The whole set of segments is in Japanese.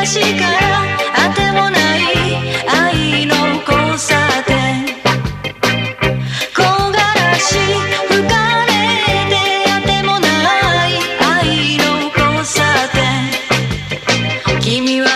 昔からあてもない愛の交差点。木枯らし吹かれてあてもない愛の交差点。君は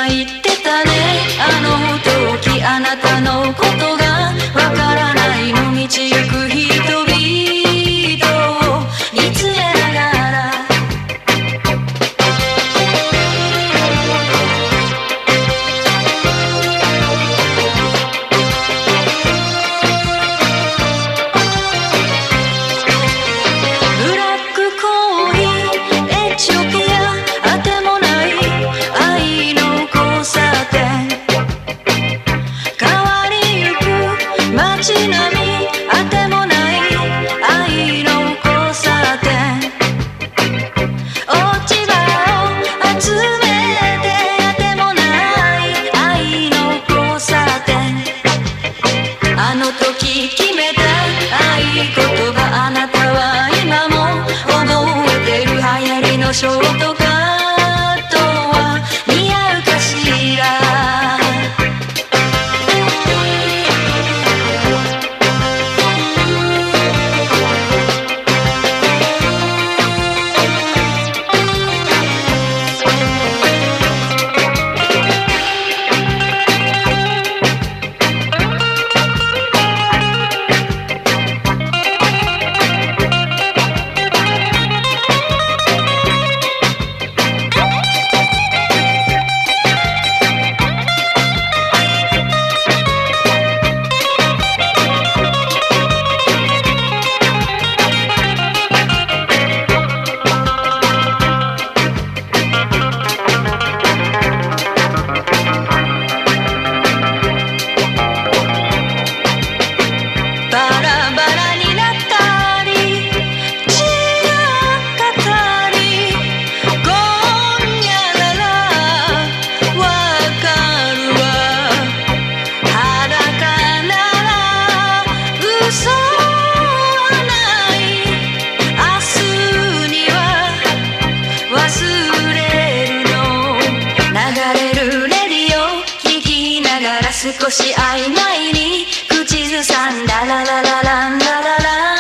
あの時決めた合言葉あなたは今も思えてる流行りのショートカットるレディオ。聞きながら少し曖昧に。口ずさんだららららららららン